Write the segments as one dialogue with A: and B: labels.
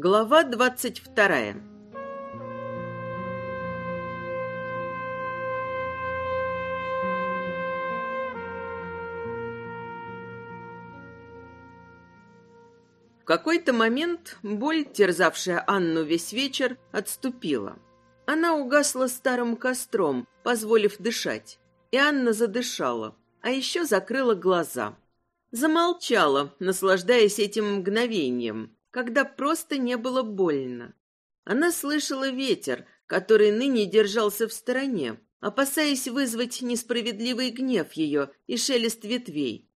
A: Глава двадцать вторая В какой-то момент боль, терзавшая Анну весь вечер, отступила. Она угасла старым костром, позволив дышать. И Анна задышала, а еще закрыла глаза. Замолчала, наслаждаясь этим мгновением, когда просто не было больно. Она слышала ветер, который ныне держался в стороне, опасаясь вызвать несправедливый гнев ее и шелест ветвей.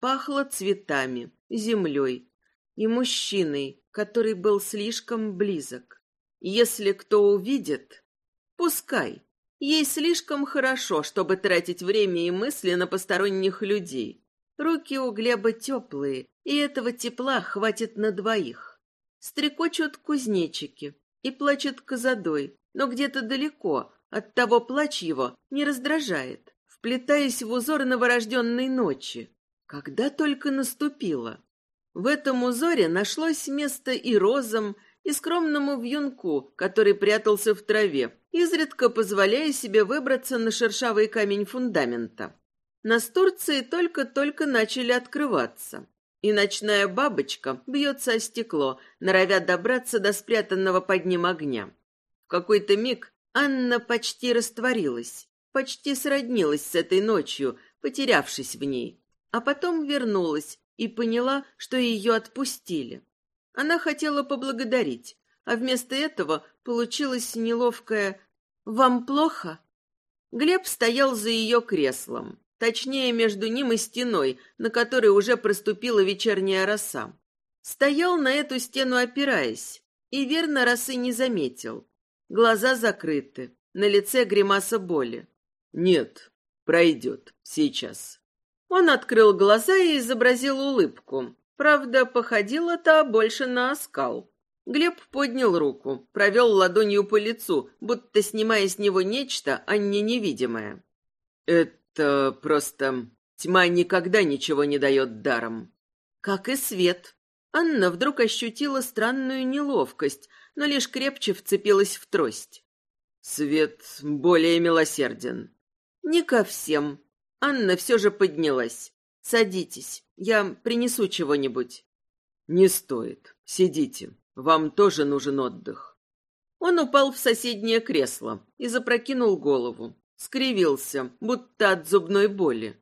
A: Пахло цветами, землей, и мужчиной, который был слишком близок. Если кто увидит, пускай. Ей слишком хорошо, чтобы тратить время и мысли на посторонних людей. Руки у Глеба теплые, и этого тепла хватит на двоих. Стрекочут кузнечики и плачет козадой, но где-то далеко, оттого плач его не раздражает, вплетаясь в узор новорожденной ночи. Когда только наступила. В этом узоре нашлось место и розам, и скромному вьюнку, который прятался в траве, изредка позволяя себе выбраться на шершавый камень фундамента. Настурции только-только начали открываться, и ночная бабочка бьется о стекло, норовя добраться до спрятанного под ним огня. В какой-то миг Анна почти растворилась, почти сроднилась с этой ночью, потерявшись в ней, а потом вернулась, и поняла, что ее отпустили. Она хотела поблагодарить, а вместо этого получилось неловкое «Вам плохо?» Глеб стоял за ее креслом, точнее, между ним и стеной, на которой уже проступила вечерняя роса. Стоял на эту стену, опираясь, и верно росы не заметил. Глаза закрыты, на лице гримаса боли. «Нет, пройдет, сейчас». Он открыл глаза и изобразил улыбку. Правда, походила та больше на оскал. Глеб поднял руку, провел ладонью по лицу, будто снимая с него нечто, а не невидимое. «Это просто... Тьма никогда ничего не дает даром». «Как и свет». Анна вдруг ощутила странную неловкость, но лишь крепче вцепилась в трость. «Свет более милосерден». «Не ко всем», Анна все же поднялась. «Садитесь, я принесу чего-нибудь». «Не стоит. Сидите. Вам тоже нужен отдых». Он упал в соседнее кресло и запрокинул голову. Скривился, будто от зубной боли.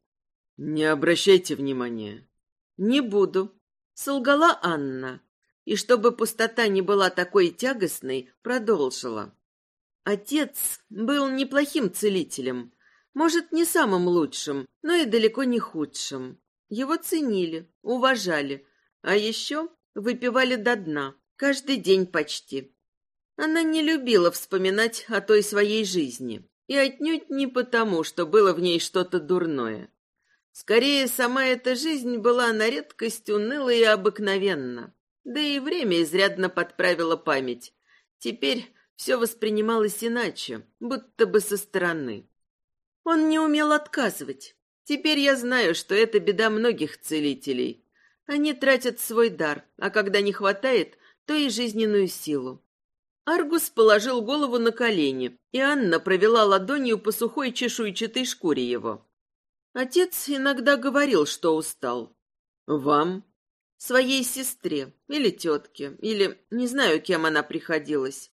A: «Не обращайте внимания». «Не буду», — солгала Анна. И чтобы пустота не была такой тягостной, продолжила. Отец был неплохим целителем, может, не самым лучшим, но и далеко не худшим. Его ценили, уважали, а еще выпивали до дна, каждый день почти. Она не любила вспоминать о той своей жизни, и отнюдь не потому, что было в ней что-то дурное. Скорее, сама эта жизнь была на редкость уныла и обыкновенна. Да и время изрядно подправило память. Теперь все воспринималось иначе, будто бы со стороны. Он не умел отказывать. Теперь я знаю, что это беда многих целителей. Они тратят свой дар, а когда не хватает, то и жизненную силу. Аргус положил голову на колени, и Анна провела ладонью по сухой чешуйчатой шкуре его. Отец иногда говорил, что устал. «Вам?» «Своей сестре, или тетке, или не знаю, кем она приходилась.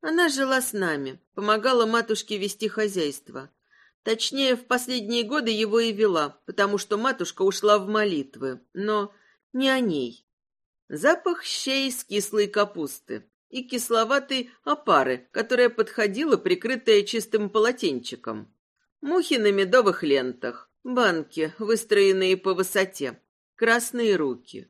A: Она жила с нами, помогала матушке вести хозяйство. Точнее, в последние годы его и вела, потому что матушка ушла в молитвы, но не о ней. Запах щей с кислой капусты и кисловатой опары, которая подходила, прикрытая чистым полотенчиком. Мухи на медовых лентах, банки, выстроенные по высоте, красные руки.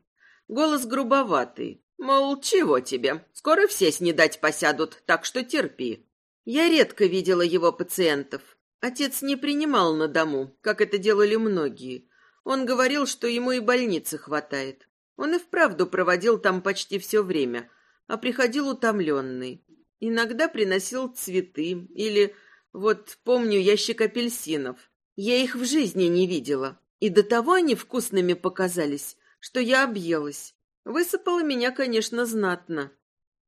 A: Голос грубоватый, мол, чего тебе, скоро все снедать посядут, так что терпи. Я редко видела его пациентов, Отец не принимал на дому, как это делали многие. Он говорил, что ему и больницы хватает. Он и вправду проводил там почти все время, а приходил утомленный. Иногда приносил цветы или, вот помню, ящик апельсинов. Я их в жизни не видела. И до того они вкусными показались, что я объелась. Высыпала меня, конечно, знатно.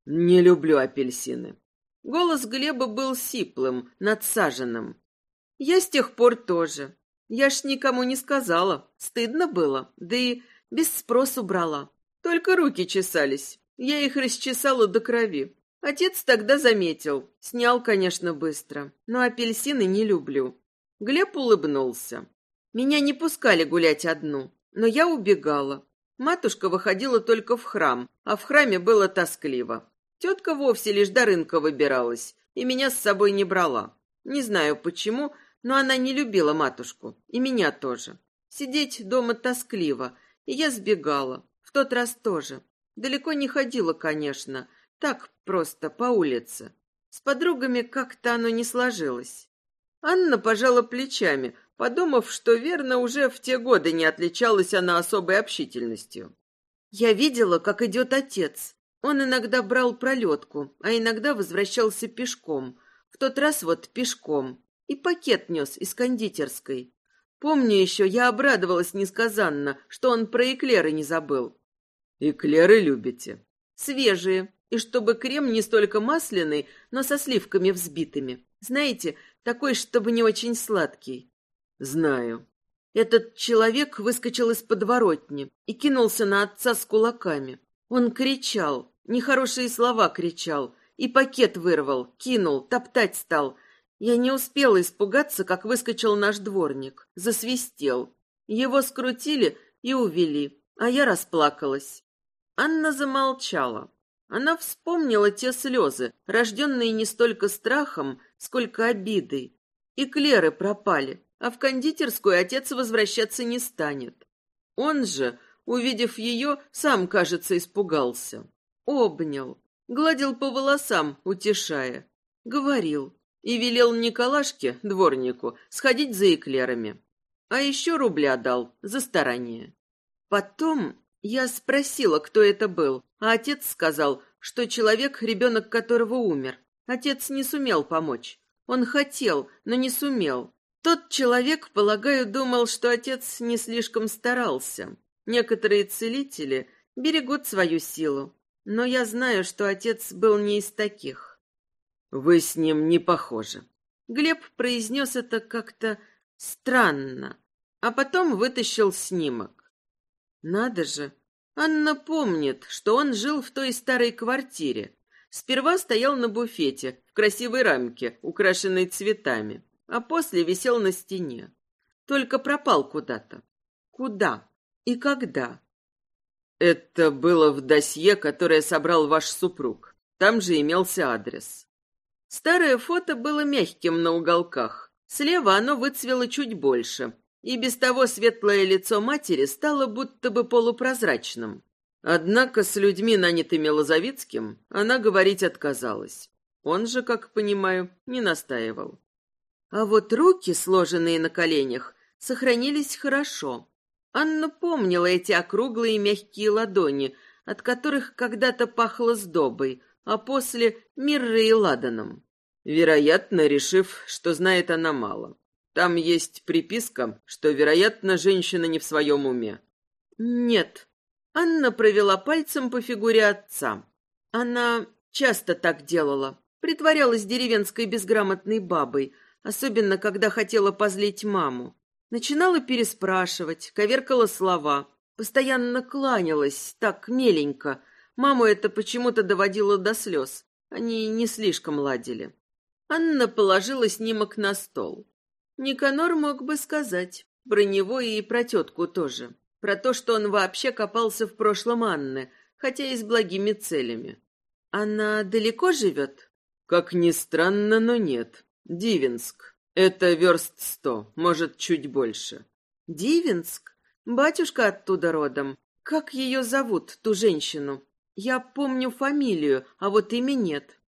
A: Не люблю апельсины. Голос Глеба был сиплым, надсаженным. Я с тех пор тоже. Я ж никому не сказала. Стыдно было, да и без спросу брала. Только руки чесались. Я их расчесала до крови. Отец тогда заметил. Снял, конечно, быстро. Но апельсины не люблю. Глеб улыбнулся. Меня не пускали гулять одну, но я убегала. Матушка выходила только в храм, а в храме было тоскливо. Тетка вовсе лишь до рынка выбиралась и меня с собой не брала. Не знаю почему, но она не любила матушку, и меня тоже. Сидеть дома тоскливо, и я сбегала. В тот раз тоже. Далеко не ходила, конечно, так просто, по улице. С подругами как-то оно не сложилось. Анна пожала плечами, подумав, что верно уже в те годы не отличалась она особой общительностью. Я видела, как идет отец. Он иногда брал пролетку, а иногда возвращался пешком. В тот раз вот пешком. И пакет нес из кондитерской. Помню еще, я обрадовалась несказанно, что он про эклеры не забыл. «Эклеры любите?» «Свежие, и чтобы крем не столько масляный, но со сливками взбитыми. Знаете, такой, чтобы не очень сладкий. Знаю. Этот человек выскочил из подворотни и кинулся на отца с кулаками. Он кричал, нехорошие слова кричал, и пакет вырвал, кинул, топтать стал. Я не успела испугаться, как выскочил наш дворник, засвистел. Его скрутили и увели, а я расплакалась. Анна замолчала. Она вспомнила те слезы, рожденные не столько страхом, сколько обидой. И Клеры пропали, а в кондитерскую отец возвращаться не станет. Он же, увидев ее, сам, кажется, испугался. Обнял, гладил по волосам, утешая. Говорил и велел Николашке, дворнику, сходить за эклерами. А еще рубля дал за старание. Потом я спросила, кто это был, а отец сказал, что человек, ребенок которого умер. Отец не сумел помочь. Он хотел, но не сумел. Тот человек, полагаю, думал, что отец не слишком старался. Некоторые целители берегут свою силу, но я знаю, что отец был не из таких. Вы с ним не похожи. Глеб произнес это как-то странно, а потом вытащил снимок. Надо же. Анна помнит, что он жил в той старой квартире. Сперва стоял на буфете, в красивой рамке, украшенной цветами, а после висел на стене. Только пропал куда-то. Куда и когда? Это было в досье, которое собрал ваш супруг. Там же имелся адрес. Старое фото было мягким на уголках. Слева оно выцвело чуть больше, и без того светлое лицо матери стало будто бы полупрозрачным. Однако с людьми, нанятыми Лозовицким, она говорить отказалась. Он же, как понимаю, не настаивал. А вот руки, сложенные на коленях, сохранились хорошо. Анна помнила эти округлые мягкие ладони, от которых когда-то пахло сдобой, а после — миррой и ладаном. Вероятно, решив, что знает она мало. Там есть приписка, что, вероятно, женщина не в своем уме. Нет. Анна провела пальцем по фигуре отца. Она часто так делала. Притворялась деревенской безграмотной бабой, особенно когда хотела позлить маму. Начинала переспрашивать, коверкала слова, постоянно кланялась, так меленько. Маму это почему-то доводило до слез. Они не слишком ладили. Анна положила снимок на стол. Никанор мог бы сказать. Про него и про тетку тоже. Про то, что он вообще копался в прошлом Анны, хотя и с благими целями. Она далеко живет? Как ни странно, но нет. Дивинск. Это верст сто, может, чуть больше. Дивинск? Батюшка оттуда родом. Как ее зовут, ту женщину? Я помню фамилию, а вот имя нет.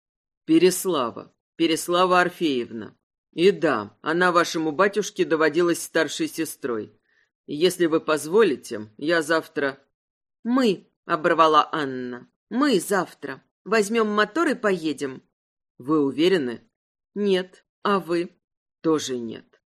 A: Переслава. Переслава Орфеевна. И да, она вашему батюшке доводилась старшей сестрой. Если вы позволите, я завтра... Мы, оборвала Анна. Мы завтра. Возьмем мотор и поедем. Вы уверены? Нет. А вы? Тоже нет.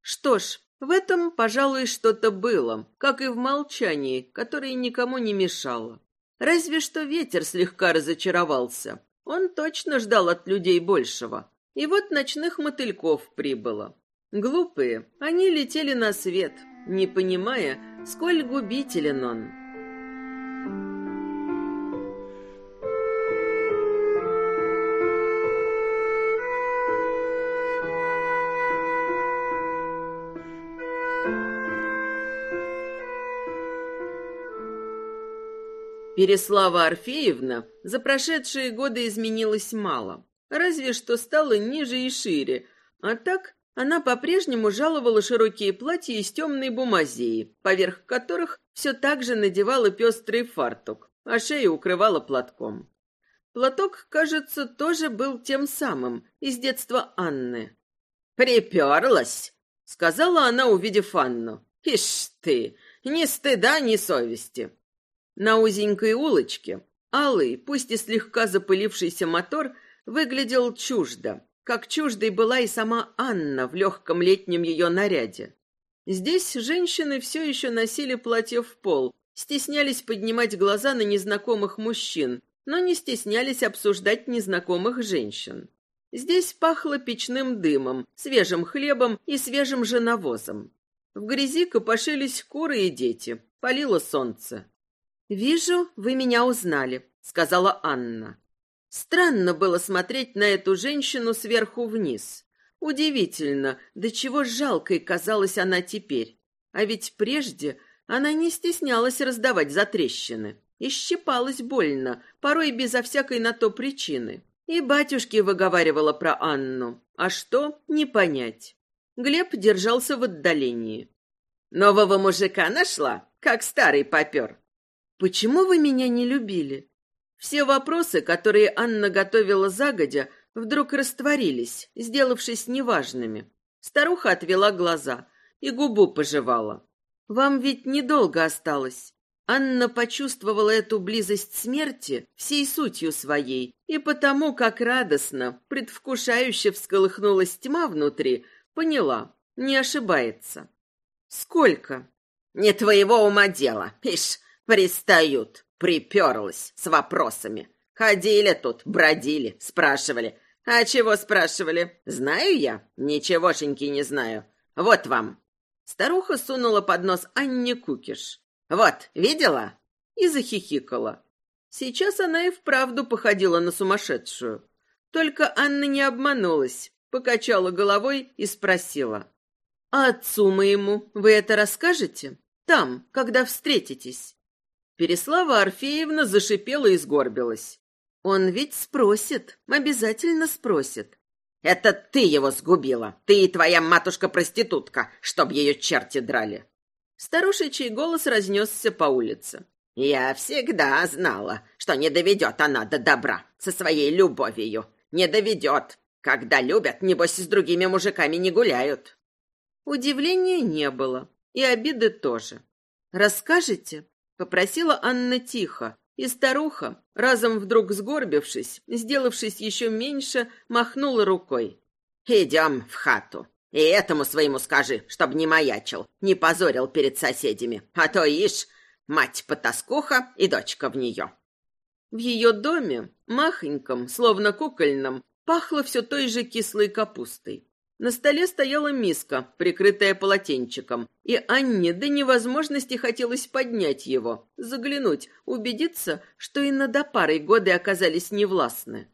A: Что ж, в этом, пожалуй, что-то было, как и в молчании, которое никому не мешало. Разве что ветер слегка разочаровался. Он точно ждал от людей большего. И вот ночных мотыльков прибыло. Глупые, они летели на свет, не понимая, сколь губителен он. Переслава Орфеевна за прошедшие годы изменилась мало, разве что стала ниже и шире, а так она по-прежнему жаловала широкие платья из темной бумазеи, поверх которых все так же надевала пестрый фартук, а шею укрывала платком. Платок, кажется, тоже был тем самым, из детства Анны. «Приперлась!» — сказала она, увидев Анну. «Ишь ты! Ни стыда, ни совести!» На узенькой улочке алый, пусть и слегка запылившийся мотор выглядел чуждо, как чуждой была и сама Анна в легком летнем ее наряде. Здесь женщины все еще носили платье в пол, стеснялись поднимать глаза на незнакомых мужчин, но не стеснялись обсуждать незнакомых женщин. Здесь пахло печным дымом, свежим хлебом и свежим же навозом. В грязи копошились куры и дети, палило солнце. «Вижу, вы меня узнали», — сказала Анна. Странно было смотреть на эту женщину сверху вниз. Удивительно, до чего жалкой казалась она теперь. А ведь прежде она не стеснялась раздавать затрещины. И щипалась больно, порой безо всякой на то причины. И батюшке выговаривала про Анну. А что, не понять. Глеб держался в отдалении. «Нового мужика нашла, как старый попер?» «Почему вы меня не любили?» Все вопросы, которые Анна готовила загодя, вдруг растворились, сделавшись неважными. Старуха отвела глаза и губу пожевала. «Вам ведь недолго осталось». Анна почувствовала эту близость смерти всей сутью своей, и потому, как радостно, предвкушающе всколыхнулась тьма внутри, поняла, не ошибается. «Сколько?» «Не твоего ума дело, ишь, Пристают. Приперлась с вопросами. Ходили тут, бродили, спрашивали. А чего спрашивали? Знаю я? Ничегошеньки не знаю. Вот вам. Старуха сунула под нос Анне кукиш. Вот, видела? И захихикала. Сейчас она и вправду походила на сумасшедшую. Только Анна не обманулась, покачала головой и спросила. «А отцу моему вы это расскажете? Там, когда встретитесь?» Переслава Орфеевна зашипела и сгорбилась. «Он ведь спросит, обязательно спросит». «Это ты его сгубила, ты и твоя матушка-проститутка, чтоб ее черти драли». Старушечий голос разнесся по улице. «Я всегда знала, что не доведет она до добра со своей любовью. Не доведет. Когда любят, небось, с другими мужиками не гуляют». Удивления не было, и обиды тоже. «Расскажете?» Попросила Анна тихо, и старуха, разом вдруг сгорбившись, сделавшись еще меньше, махнула рукой. «Идем в хату. И этому своему скажи, чтоб не маячил, не позорил перед соседями. А то, ишь, мать-потаскуха и дочка в нее». В ее доме, махоньком, словно кукольном, пахло все той же кислой капустой. На столе стояла миска, прикрытая полотенчиком, и Анне до невозможности хотелось поднять его, заглянуть, убедиться, что и над опарой годы оказались невластны.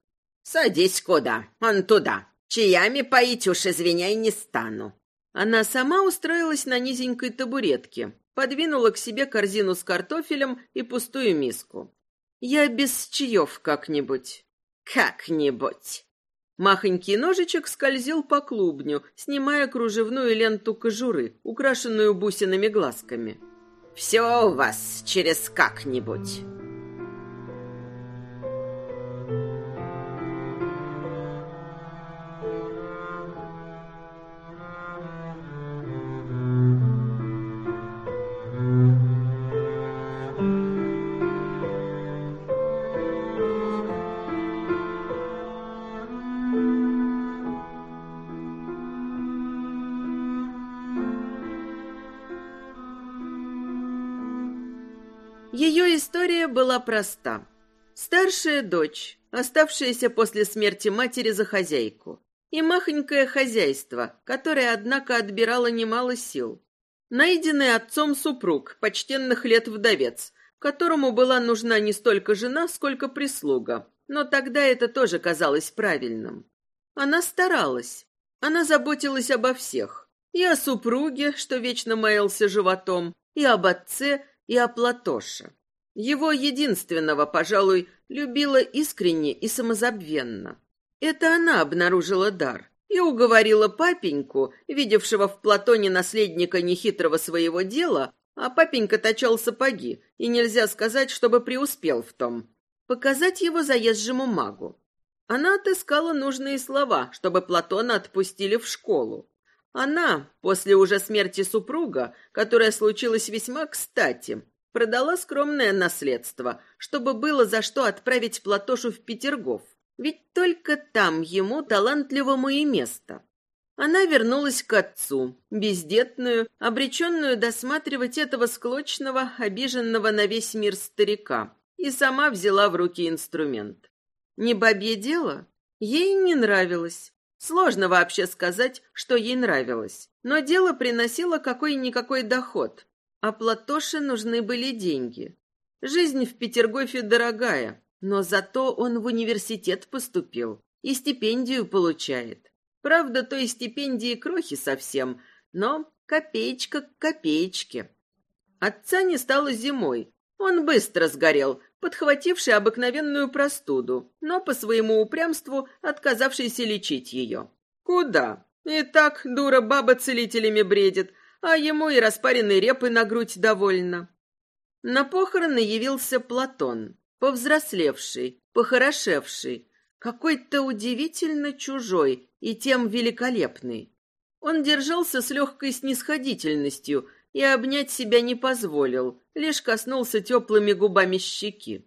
A: «Садись куда? Он туда. Чаями поить уж, извиняй, не стану». Она сама устроилась на низенькой табуретке, подвинула к себе корзину с картофелем и пустую миску. «Я без чаев как-нибудь». «Как-нибудь». Махонький ножичек скользил по клубню, снимая кружевную ленту кожуры, украшенную бусинами глазками. «Все у вас через как-нибудь». Была проста. Старшая дочь, оставшаяся после смерти матери за хозяйку, и махонькое хозяйство, которое, однако, отбирало немало сил. Найденный отцом супруг, почтенных лет вдовец, которому была нужна не столько жена, сколько прислуга, но тогда это тоже казалось правильным. Она старалась, она заботилась обо всех, и о супруге, что вечно маялся животом, и об отце, и о Платоше. Его единственного, пожалуй, любила искренне и самозабвенно. Это она обнаружила дар и уговорила папеньку, видевшего в Платоне наследника нехитрого своего дела, а папенька точал сапоги, и нельзя сказать, чтобы преуспел в том, показать его заезжему магу. Она отыскала нужные слова, чтобы Платона отпустили в школу. Она, после уже смерти супруга, которая случилась весьма кстати, продала скромное наследство, чтобы было за что отправить Платошу в Петергоф. Ведь только там ему, талантливому, и место. Она вернулась к отцу, бездетную, обреченную досматривать этого склочного, обиженного на весь мир старика, и сама взяла в руки инструмент. Не бабье дело? Ей не нравилось. Сложно вообще сказать, что ей нравилось. Но дело приносило какой-никакой доход. А Платоше нужны были деньги. Жизнь в Петергофе дорогая, но зато он в университет поступил и стипендию получает. Правда, той стипендии крохи совсем, но копеечка к копеечке. Отца не стало зимой. Он быстро сгорел, подхвативший обыкновенную простуду, но по своему упрямству отказавшийся лечить ее. Куда? И так дура баба целителями бредит, а ему и распаренной репы на грудь довольно. На похороны явился Платон повзрослевший, похорошевший, какой-то удивительно чужой и тем великолепный. Он держался с легкой снисходительностью и обнять себя не позволил, лишь коснулся теплыми губами щеки.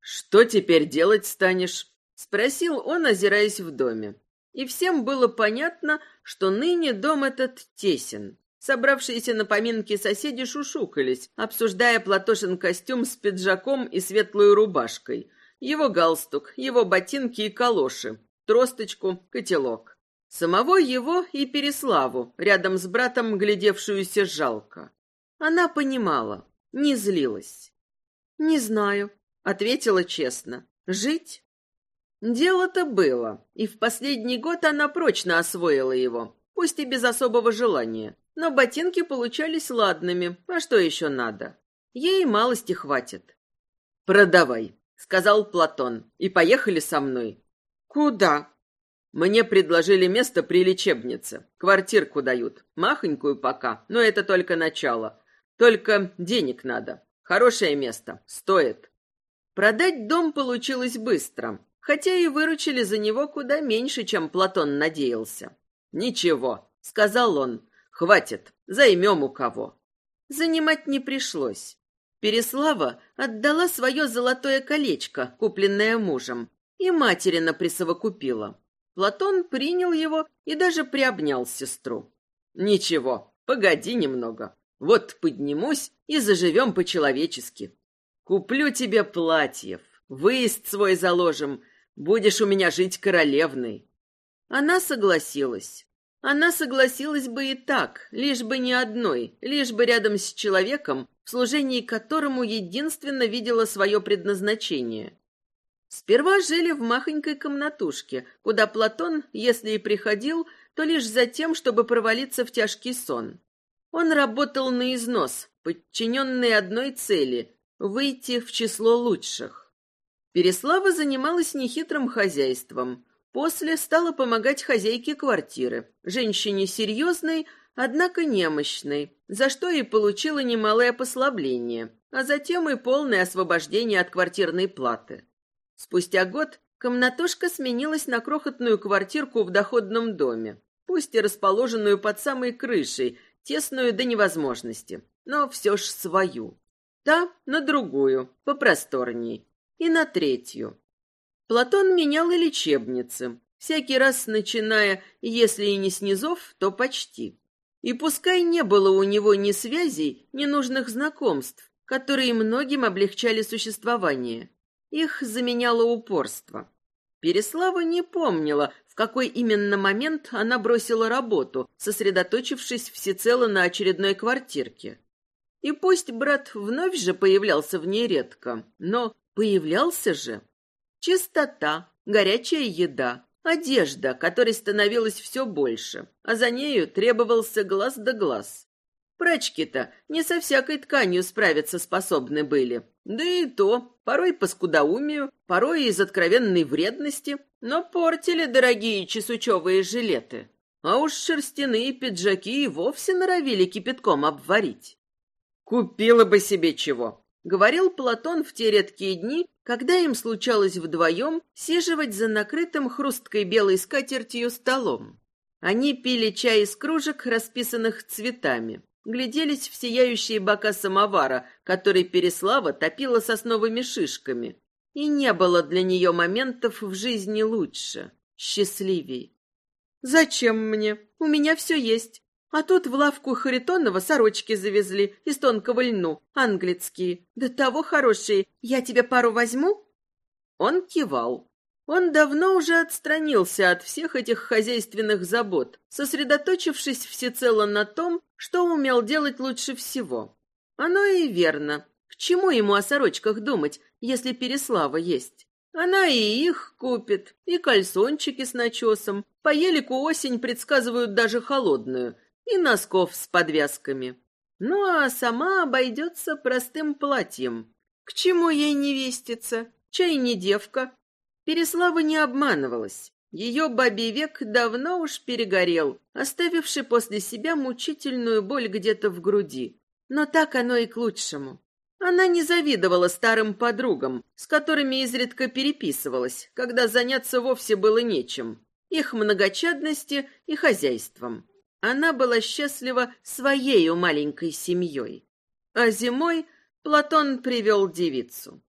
A: «Что теперь делать станешь?» — спросил он, озираясь в доме. И всем было понятно, что ныне дом этот тесен. Собравшиеся на поминки соседи шушукались, обсуждая Платошин костюм с пиджаком и светлой рубашкой, его галстук, его ботинки и калоши, тросточку, котелок. Самого его и Переславу, рядом с братом, глядевшуюся жалко. Она понимала, не злилась. «Не знаю», — ответила честно. «Жить?» Дело-то было, и в последний год она прочно освоила его, пусть и без особого желания. Но ботинки получались ладными, а что еще надо? Ей малости хватит. «Продавай», — сказал Платон, — «и поехали со мной». «Куда?» Мне предложили место при лечебнице. Квартирку дают. Махонькую пока, но это только начало. Только денег надо. Хорошее место. Стоит. Продать дом получилось быстро, хотя и выручили за него куда меньше, чем Платон надеялся. «Ничего», — сказал он, Хватит, займем у кого. Занимать не пришлось. Переслава отдала свое золотое колечко, купленное мужем, и материна присовокупила. Платон принял его и даже приобнял сестру. «Ничего, погоди немного. Вот поднимусь и заживем по-человечески. Куплю тебе платьев, выезд свой заложим, будешь у меня жить королевной». Она согласилась. Она согласилась бы и так, лишь бы не одной, лишь бы рядом с человеком, в служении которому единственно видела свое предназначение. Сперва жили в махонькой комнатушке, куда Платон, если и приходил, то лишь за тем, чтобы провалиться в тяжкий сон. Он работал на износ, подчиненный одной цели — выйти в число лучших. Переслава занималась нехитрым хозяйством — После стала помогать хозяйке квартиры, женщине серьезной, однако немощной, за что и получила немалое послабление, а затем и полное освобождение от квартирной платы. Спустя год комнатушка сменилась на крохотную квартирку в доходном доме, пусть и расположенную под самой крышей, тесную до невозможности, но все ж свою. Та на другую, попросторней, и на третью. Платон менял и лечебницы, всякий раз начиная, если и не с низов, то почти. И пускай не было у него ни связей, ни нужных знакомств, которые многим облегчали существование. Их заменяло упорство. Переслава не помнила, в какой именно момент она бросила работу, сосредоточившись всецело на очередной квартирке. И пусть брат вновь же появлялся в ней редко, но появлялся же. Чистота, горячая еда, одежда, которой становилось все больше, а за нею требовался глаз да глаз. Прачки-то не со всякой тканью справиться способны были. Да и то, порой по скудоумию, порой из откровенной вредности, но портили дорогие чесучевые жилеты. А уж шерстяные пиджаки и вовсе норовили кипятком обварить. «Купила бы себе чего», — говорил Платон в те редкие дни, когда им случалось вдвоем сиживать за накрытым хрусткой белой скатертью столом. Они пили чай из кружек, расписанных цветами, гляделись в сияющие бока самовара, который Переслава топила сосновыми шишками. И не было для нее моментов в жизни лучше, счастливей. «Зачем мне? У меня все есть. А тут в лавку Харитонова сорочки завезли из тонкого льну, английские. Да того хорошие. Я тебе пару возьму?» Он кивал. Он давно уже отстранился от всех этих хозяйственных забот, сосредоточившись всецело на том, что умел делать лучше всего. Оно и верно. К чему ему о сорочках думать, если Переслава есть? Она и их купит, и кальсончики с начесом. По елику осень предсказывают даже холодную, и носков с подвязками. Ну, а сама обойдется простым платьем. К чему ей невеститься? Чай не девка, Переслава не обманывалась. Ее бабий век давно уж перегорел, оставивший после себя мучительную боль где-то в груди. Но так оно и к лучшему. Она не завидовала старым подругам, с которыми изредка переписывалась, когда заняться вовсе было нечем, их многочадности и хозяйством. Она была счастлива своею маленькой семьей. А зимой Платон привел девицу.